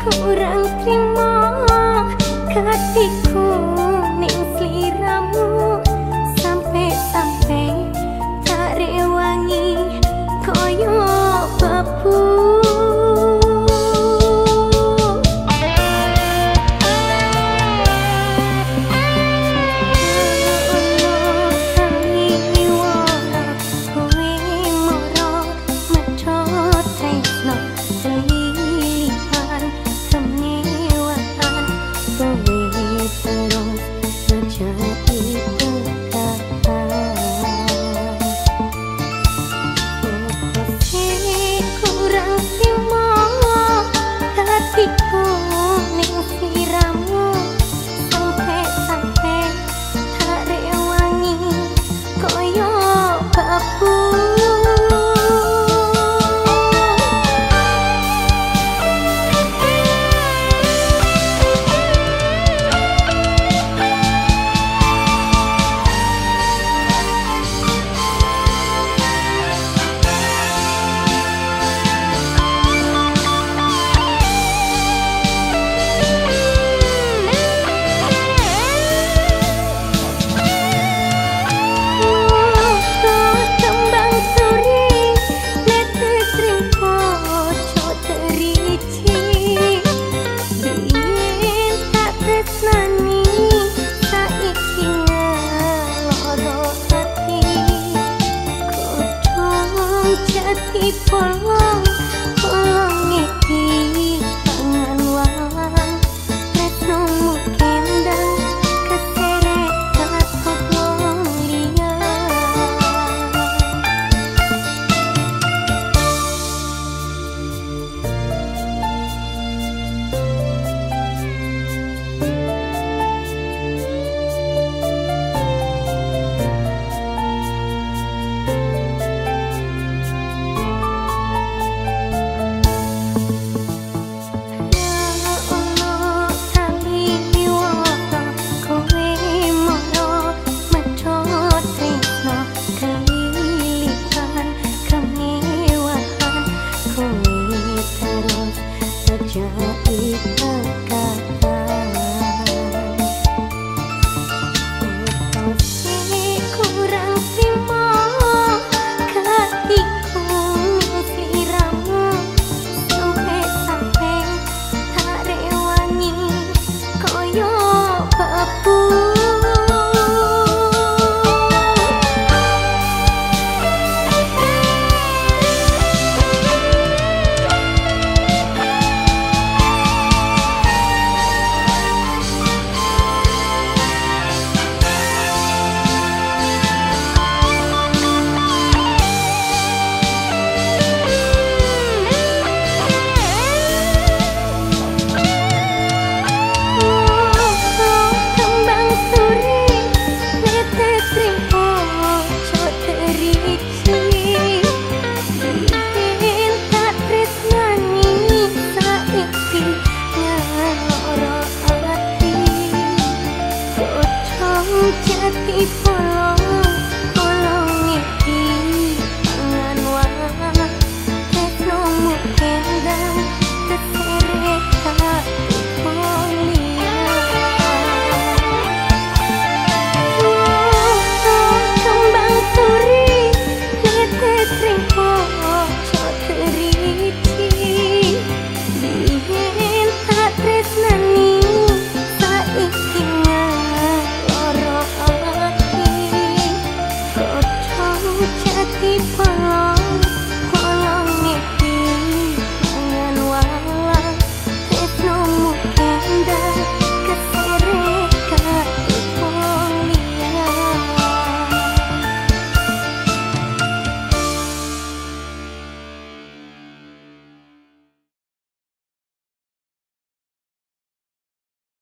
kurang terima hatiku ning sliramu My.